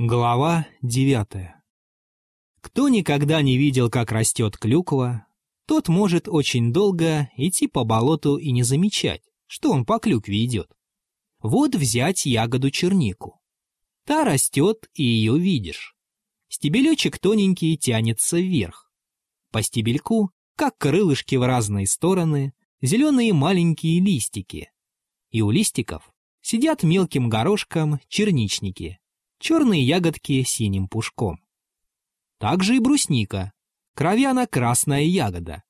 Глава девятая. Кто никогда не видел, как растет клюква, тот может очень долго идти по болоту и не замечать, что он по клюкве идет. Вот взять ягоду чернику. Та растет, и ее видишь. Стебелечек тоненький тянется вверх. По стебельку, как крылышки в разные стороны, зеленые маленькие листики. И у листиков сидят мелким горошком черничники, черные ягодки синим пушком. Также и брусника, кровяно-красная ягода.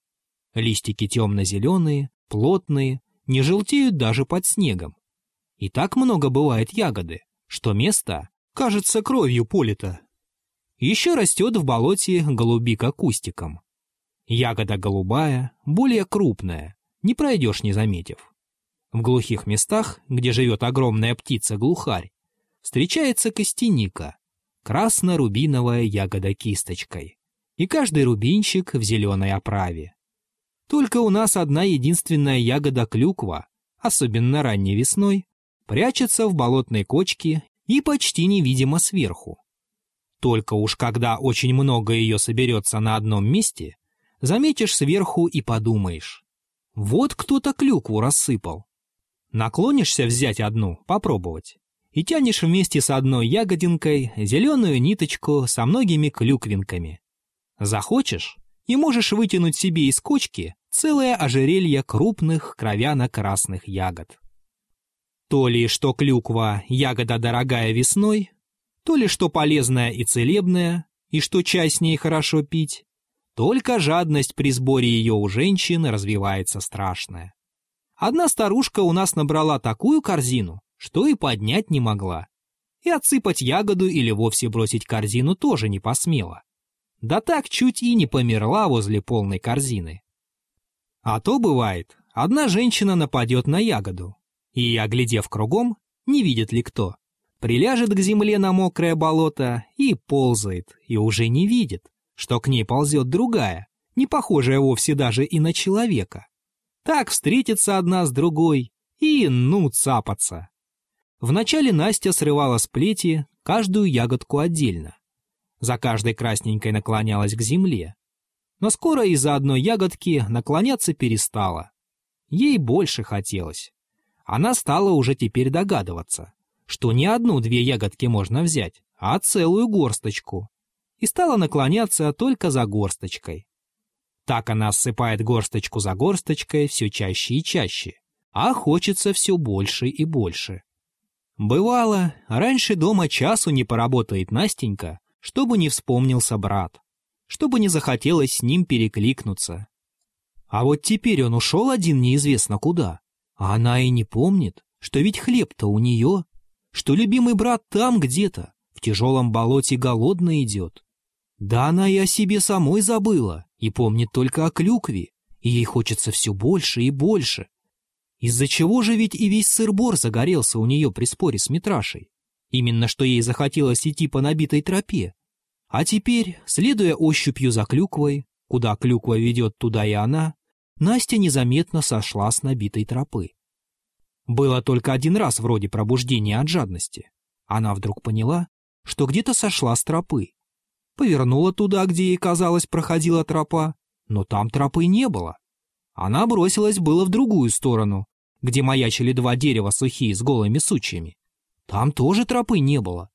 Листики темно-зеленые, плотные, не желтеют даже под снегом. И так много бывает ягоды, что место кажется кровью полито. Еще растет в болоте голубика кустиком. Ягода голубая, более крупная, не пройдешь не заметив. В глухих местах, где живет огромная птица-глухарь, встречается костяника, красно-рубиновая ягода кисточкой, и каждый рубинчик в зеленой оправе. Только у нас одна единственная ягода клюква, особенно ранней весной, прячется в болотной кочке и почти невидима сверху. Только уж когда очень много ее соберется на одном месте, заметишь сверху и подумаешь. Вот кто-то клюкву рассыпал. Наклонишься взять одну, попробовать и тянешь вместе с одной ягодинкой зеленую ниточку со многими клюквинками. Захочешь, и можешь вытянуть себе из кочки целое ожерелье крупных кровяно-красных ягод. То ли что клюква – ягода дорогая весной, то ли что полезная и целебная, и что чай с ней хорошо пить, только жадность при сборе ее у женщин развивается страшная. Одна старушка у нас набрала такую корзину, что и поднять не могла. И отсыпать ягоду или вовсе бросить корзину тоже не посмела. Да так чуть и не померла возле полной корзины. А то бывает, одна женщина нападет на ягоду, и, оглядев кругом, не видит ли кто, приляжет к земле на мокрое болото и ползает, и уже не видит, что к ней ползет другая, не похожая вовсе даже и на человека. Так встретится одна с другой и ну цапаться. Вначале Настя срывала с плети каждую ягодку отдельно. За каждой красненькой наклонялась к земле. Но скоро из-за одной ягодки наклоняться перестала. Ей больше хотелось. Она стала уже теперь догадываться, что не одну-две ягодки можно взять, а целую горсточку. И стала наклоняться только за горсточкой. Так она ссыпает горсточку за горсточкой все чаще и чаще, а хочется все больше и больше. Бывало, раньше дома часу не поработает Настенька, чтобы не вспомнился брат, чтобы не захотелось с ним перекликнуться. А вот теперь он ушел один неизвестно куда, а она и не помнит, что ведь хлеб-то у нее, что любимый брат там где-то, в тяжелом болоте голодно идет. Да она и о себе самой забыла, и помнит только о клюкве, и ей хочется все больше и больше. Из-за чего же ведь и весь сыр-бор загорелся у нее при споре с Митрашей? Именно что ей захотелось идти по набитой тропе. А теперь, следуя ощупью за клюквой, куда клюква ведет, туда и она, Настя незаметно сошла с набитой тропы. Было только один раз вроде пробуждения от жадности. Она вдруг поняла, что где-то сошла с тропы. Повернула туда, где ей казалось проходила тропа, но там тропы не было. Она бросилась было в другую сторону, где маячили два дерева сухие с голыми сучьями. Там тоже тропы не было.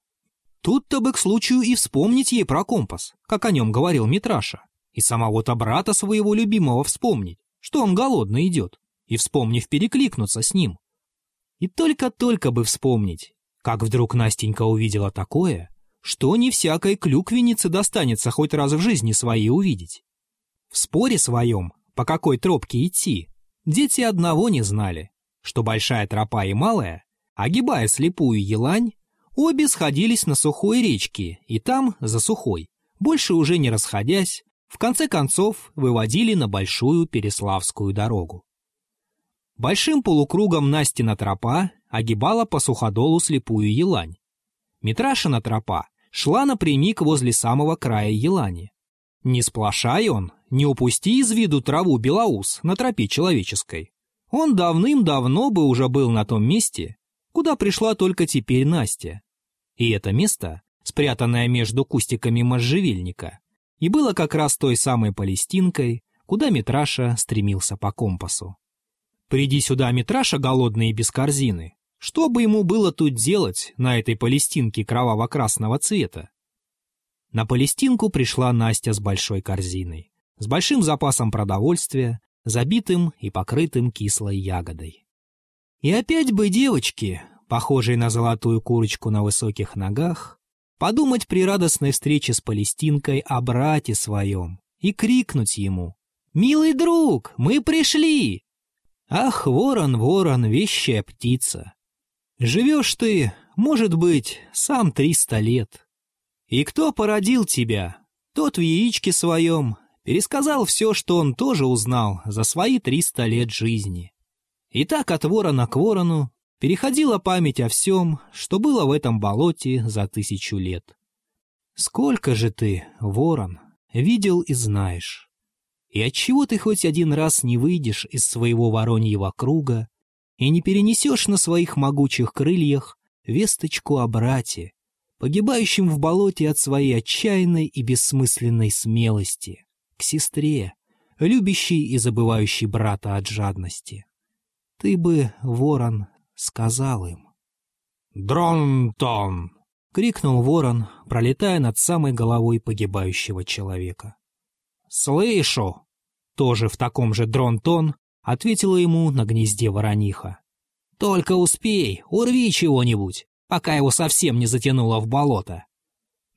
Тут-то бы к случаю и вспомнить ей про компас, как о нем говорил Митраша, и самого-то брата своего любимого вспомнить, что он голодно идет, и, вспомнив, перекликнуться с ним. И только-только бы вспомнить, как вдруг Настенька увидела такое, что не всякой клюквеннице достанется хоть раз в жизни своей увидеть. В споре своем по какой тропке идти, дети одного не знали, что большая тропа и малая, огибая слепую елань, обе сходились на сухой речке и там, за сухой, больше уже не расходясь, в конце концов выводили на большую Переславскую дорогу. Большим полукругом Настина тропа огибала по суходолу слепую елань. Митрашина тропа шла напрямик возле самого края елани. Не сплошай он, не упусти из виду траву белоус на тропе человеческой. Он давным-давно бы уже был на том месте, куда пришла только теперь Настя. И это место спрятанное между кустиками можжевельника, и было как раз той самой Палестинкой, куда Митраша стремился по компасу. Приди сюда Митраша голодный и без корзины, что бы ему было тут делать на этой Палестинке кроваво-красного цвета? На Палестинку пришла Настя с большой корзиной, с большим запасом продовольствия, забитым и покрытым кислой ягодой. И опять бы девочки, похожие на золотую курочку на высоких ногах, подумать при радостной встрече с Палестинкой о брате своем и крикнуть ему «Милый друг, мы пришли!» Ах, ворон, ворон, вещая птица! Живешь ты, может быть, сам триста лет, и кто породил тебя? Тот в яичке своем пересказал все, что он тоже узнал за свои триста лет жизни. И так от ворона к ворону переходила память о всем, что было в этом болоте за тысячу лет. Сколько же ты, ворон, видел и знаешь? И отчего ты хоть один раз не выйдешь из своего вороньего круга и не перенесешь на своих могучих крыльях весточку о брате, погибающим в болоте от своей отчаянной и бессмысленной смелости, к сестре, любящей и забывающей брата от жадности. Ты бы, ворон, сказал им. «Дронтон!» — крикнул ворон, пролетая над самой головой погибающего человека. «Слышу!» — тоже в таком же дронтон ответила ему на гнезде ворониха. «Только успей, урви чего-нибудь!» пока его совсем не затянуло в болото.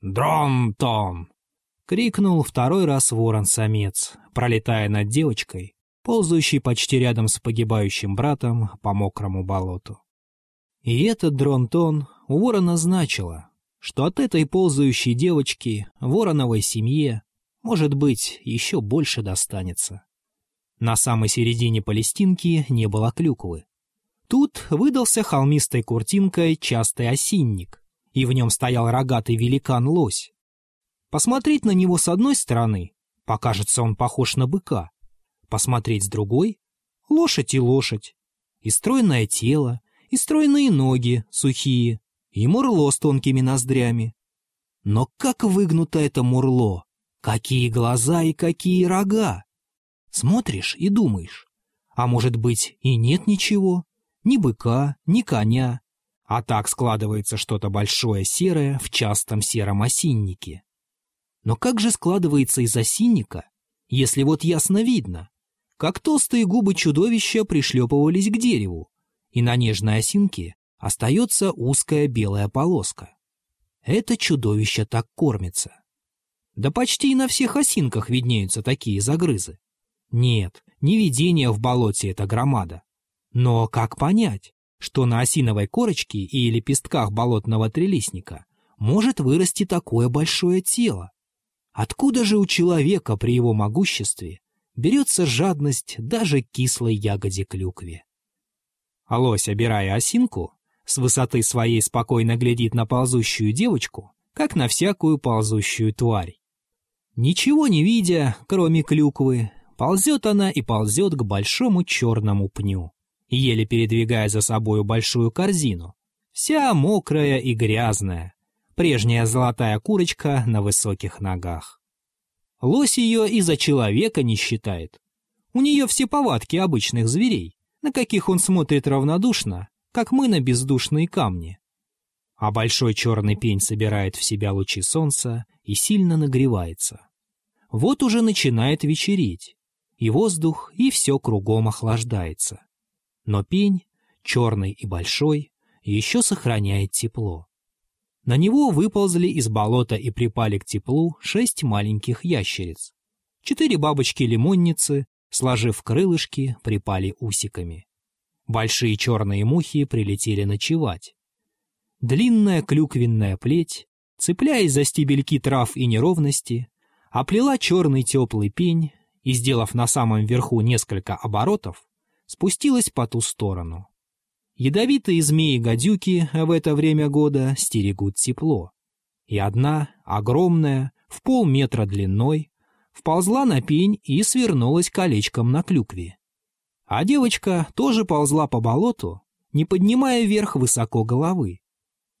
«Дронтон!» — крикнул второй раз ворон-самец, пролетая над девочкой, ползающей почти рядом с погибающим братом по мокрому болоту. И этот дронтон у ворона значило, что от этой ползающей девочки вороновой семье, может быть, еще больше достанется. На самой середине Палестинки не было клюквы. Тут выдался холмистой куртинкой частый осинник, и в нем стоял рогатый великан-лось. Посмотреть на него с одной стороны, покажется он похож на быка. Посмотреть с другой — лошадь и лошадь. И стройное тело, и стройные ноги, сухие, и мурло с тонкими ноздрями. Но как выгнуто это мурло! Какие глаза и какие рога! Смотришь и думаешь, а может быть и нет ничего? Ни быка, ни коня. А так складывается что-то большое серое в частом сером осиннике. Но как же складывается из осинника, если вот ясно видно, как толстые губы чудовища пришлепывались к дереву, и на нежной осинке остается узкая белая полоска. Это чудовище так кормится. Да почти и на всех осинках виднеются такие загрызы. Нет, не видение в болоте это громада, но как понять, что на осиновой корочке и лепестках болотного трелисника может вырасти такое большое тело? Откуда же у человека при его могуществе берется жадность даже кислой ягоде клюкве? А лось, обирая осинку, с высоты своей спокойно глядит на ползущую девочку, как на всякую ползущую тварь. Ничего не видя, кроме клюквы, ползет она и ползет к большому черному пню еле передвигая за собою большую корзину. Вся мокрая и грязная, прежняя золотая курочка на высоких ногах. Лось ее и за человека не считает. У нее все повадки обычных зверей, на каких он смотрит равнодушно, как мы на бездушные камни. А большой черный пень собирает в себя лучи солнца и сильно нагревается. Вот уже начинает вечереть, и воздух, и все кругом охлаждается. Но пень, черный и большой, еще сохраняет тепло. На него выползли из болота и припали к теплу шесть маленьких ящериц. Четыре бабочки-лимонницы, сложив крылышки, припали усиками. Большие черные мухи прилетели ночевать. Длинная клюквенная плеть, цепляясь за стебельки трав и неровности, оплела черный теплый пень и, сделав на самом верху несколько оборотов, спустилась по ту сторону. Ядовитые змеи-гадюки в это время года стерегут тепло. И одна, огромная, в полметра длиной, вползла на пень и свернулась колечком на клюкве. А девочка тоже ползла по болоту, не поднимая вверх высоко головы.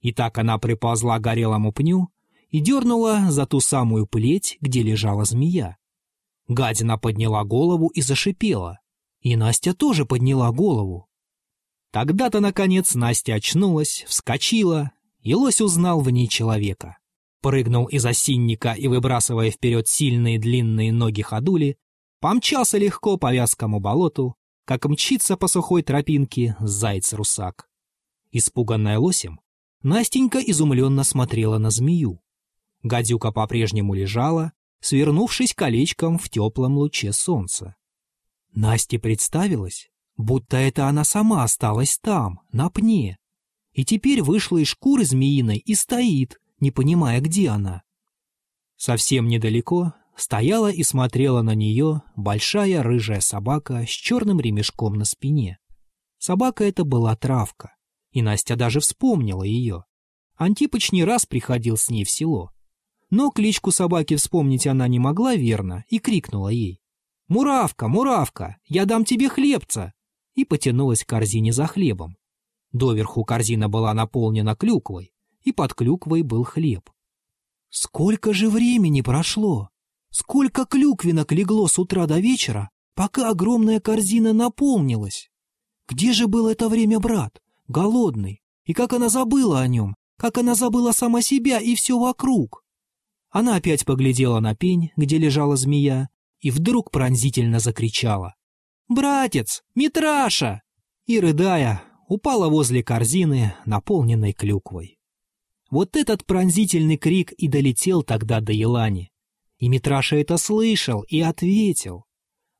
И так она приползла к горелому пню, и дернула за ту самую плеть, где лежала змея. Гадина подняла голову и зашипела. И Настя тоже подняла голову. Тогда-то, наконец, Настя очнулась, вскочила, и лось узнал в ней человека. Прыгнул из осинника и, выбрасывая вперед сильные длинные ноги ходули, помчался легко по вязкому болоту, как мчится по сухой тропинке заяц-русак. Испуганная лосем, Настенька изумленно смотрела на змею. Гадюка по-прежнему лежала, свернувшись колечком в теплом луче солнца. Насте представилось, будто это она сама осталась там, на пне, и теперь вышла из шкуры змеиной и стоит, не понимая, где она. Совсем недалеко стояла и смотрела на нее большая рыжая собака с черным ремешком на спине. Собака эта была травка, и Настя даже вспомнила ее. Антипыч не раз приходил с ней в село. Но кличку собаки вспомнить она не могла верно и крикнула ей. «Муравка, муравка, я дам тебе хлебца!» И потянулась к корзине за хлебом. Доверху корзина была наполнена клюквой, и под клюквой был хлеб. Сколько же времени прошло? Сколько клюквинок легло с утра до вечера, пока огромная корзина наполнилась? Где же был это время брат, голодный? И как она забыла о нем? Как она забыла сама себя и все вокруг? Она опять поглядела на пень, где лежала змея, и вдруг пронзительно закричала. «Братец! Митраша!» И, рыдая, упала возле корзины, наполненной клюквой. Вот этот пронзительный крик и долетел тогда до Елани. И Митраша это слышал и ответил.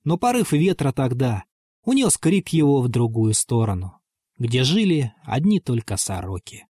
Но порыв ветра тогда унес крик его в другую сторону, где жили одни только сороки.